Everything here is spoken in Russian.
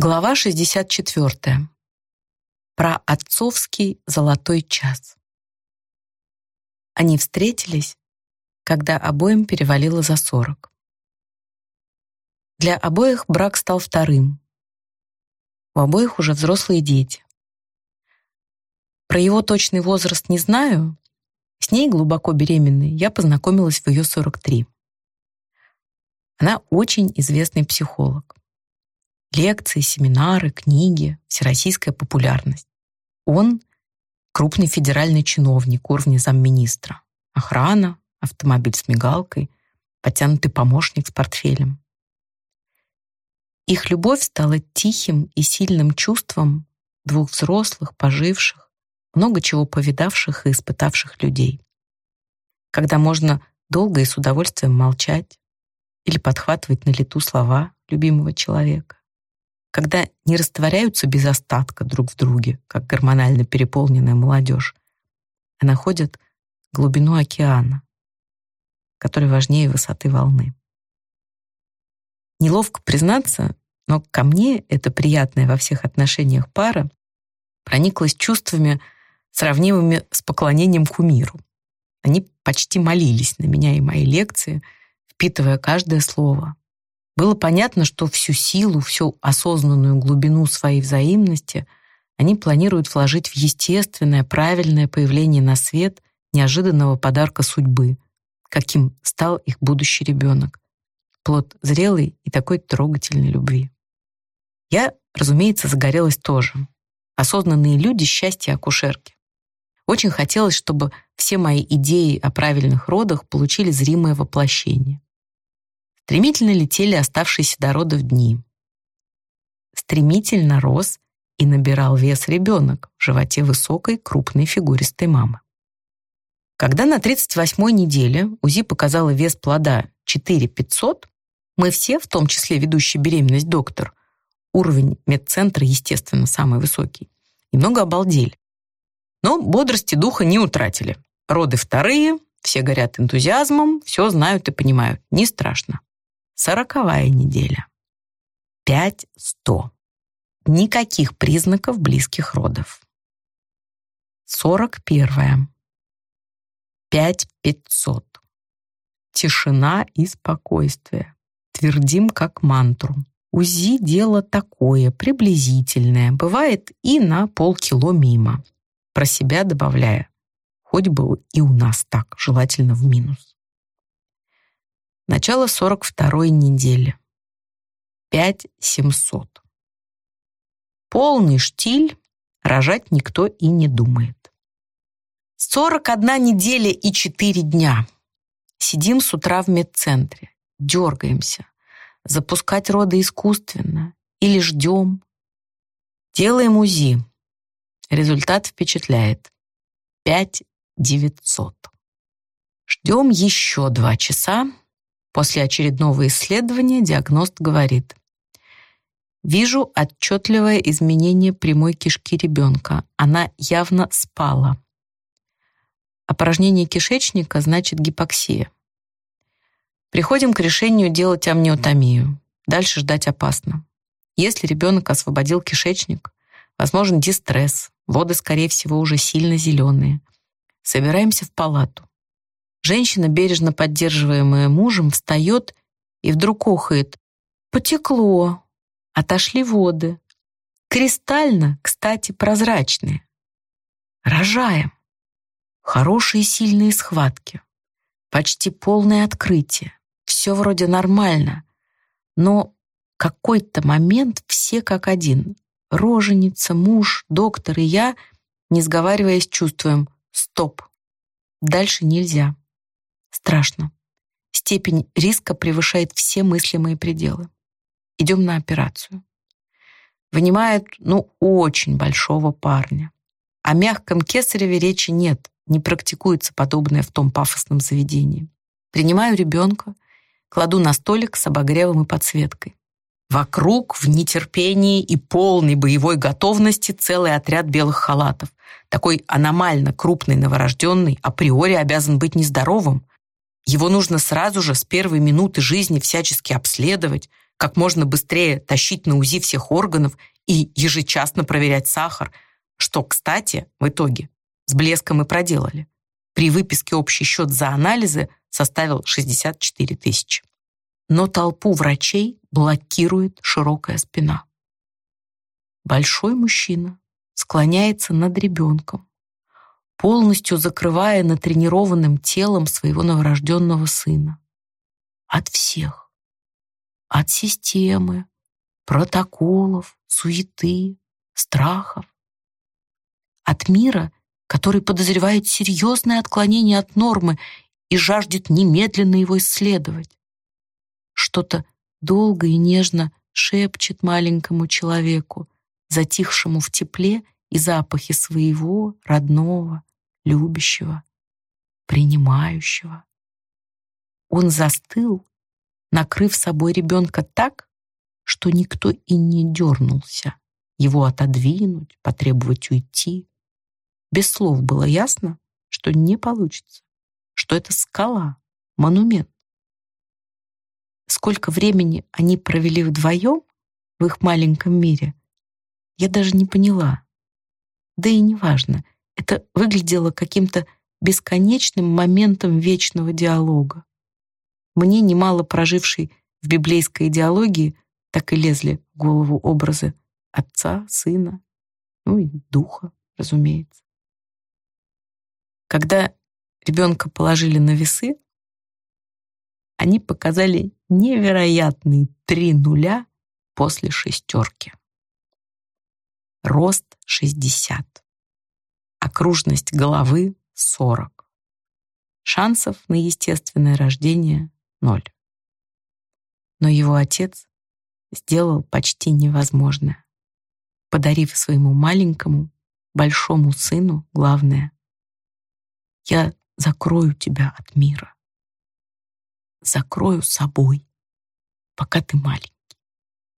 Глава 64. Про отцовский золотой час. Они встретились, когда обоим перевалило за сорок. Для обоих брак стал вторым. У обоих уже взрослые дети. Про его точный возраст не знаю. С ней, глубоко беременной, я познакомилась в ее 43. Она очень известный психолог. Лекции, семинары, книги, всероссийская популярность. Он — крупный федеральный чиновник уровня замминистра. Охрана, автомобиль с мигалкой, потянутый помощник с портфелем. Их любовь стала тихим и сильным чувством двух взрослых, поживших, много чего повидавших и испытавших людей. Когда можно долго и с удовольствием молчать или подхватывать на лету слова любимого человека когда не растворяются без остатка друг в друге, как гормонально переполненная молодежь, а находят глубину океана, который важнее высоты волны. Неловко признаться, но ко мне эта приятная во всех отношениях пара прониклась чувствами, сравнимыми с поклонением кумиру. Они почти молились на меня и мои лекции, впитывая каждое слово, было понятно, что всю силу, всю осознанную глубину своей взаимности они планируют вложить в естественное, правильное появление на свет неожиданного подарка судьбы, каким стал их будущий ребенок, плод зрелой и такой трогательной любви. Я, разумеется, загорелась тоже. Осознанные люди — счастье акушерки. Очень хотелось, чтобы все мои идеи о правильных родах получили зримое воплощение. Стремительно летели оставшиеся до родов дни. Стремительно рос и набирал вес ребенок в животе высокой, крупной, фигуристой мамы. Когда на 38-й неделе УЗИ показала вес плода 4500, мы все, в том числе ведущий беременность доктор, уровень медцентра, естественно, самый высокий, немного обалдели. Но бодрости духа не утратили. Роды вторые, все горят энтузиазмом, все знают и понимают. Не страшно. Сороковая неделя. Пять сто. Никаких признаков близких родов. Сорок первая. Пять пятьсот. Тишина и спокойствие. Твердим как мантру. УЗИ дело такое, приблизительное. Бывает и на полкило мимо. Про себя добавляя. Хоть бы и у нас так, желательно в минус. Начало 42-й недели. 5700. Полный штиль, рожать никто и не думает. 41 неделя и 4 дня. Сидим с утра в медцентре, дергаемся. Запускать роды искусственно или ждем. Делаем УЗИ. Результат впечатляет. 5900. Ждем еще два часа, После очередного исследования диагност говорит, Вижу отчетливое изменение прямой кишки ребенка. Она явно спала. Опорожнение кишечника значит гипоксия. Приходим к решению делать амниотомию. Дальше ждать опасно. Если ребенок освободил кишечник, возможен дистресс, воды, скорее всего, уже сильно зеленые. Собираемся в палату. Женщина, бережно поддерживаемая мужем, встает и вдруг охает. «Потекло. Отошли воды. Кристально, кстати, прозрачные. Рожаем. Хорошие сильные схватки. Почти полное открытие. Все вроде нормально. Но какой-то момент все как один. Роженица, муж, доктор и я, не сговариваясь, чувствуем «стоп». Дальше нельзя. Страшно. Степень риска превышает все мыслимые пределы. Идем на операцию. Вынимают, ну, очень большого парня. О мягком кесареве речи нет, не практикуется подобное в том пафосном заведении. Принимаю ребенка, кладу на столик с обогревом и подсветкой. Вокруг в нетерпении и полной боевой готовности целый отряд белых халатов. Такой аномально крупный новорожденный априори обязан быть нездоровым, его нужно сразу же, с первой минуты жизни, всячески обследовать, как можно быстрее тащить на УЗИ всех органов и ежечасно проверять сахар, что, кстати, в итоге с блеском и проделали. При выписке общий счет за анализы составил 64 тысячи. Но толпу врачей блокирует широкая спина. Большой мужчина склоняется над ребенком, полностью закрывая натренированным телом своего новорожденного сына. От всех. От системы, протоколов, суеты, страхов. От мира, который подозревает серьезное отклонение от нормы и жаждет немедленно его исследовать. Что-то долго и нежно шепчет маленькому человеку, затихшему в тепле и запахе своего родного, любящего, принимающего. Он застыл, накрыв собой ребенка так, что никто и не дернулся его отодвинуть, потребовать уйти. Без слов было ясно, что не получится, что это скала, монумент. Сколько времени они провели вдвоем в их маленьком мире, я даже не поняла. Да и неважно, это выглядело каким-то бесконечным моментом вечного диалога. Мне, немало прожившей в библейской идеологии, так и лезли в голову образы отца, сына, ну и духа, разумеется. Когда ребенка положили на весы, они показали невероятные три нуля после шестерки рост 60, окружность головы 40, шансов на естественное рождение 0. Но его отец сделал почти невозможное, подарив своему маленькому, большому сыну главное «Я закрою тебя от мира, закрою собой, пока ты маленький».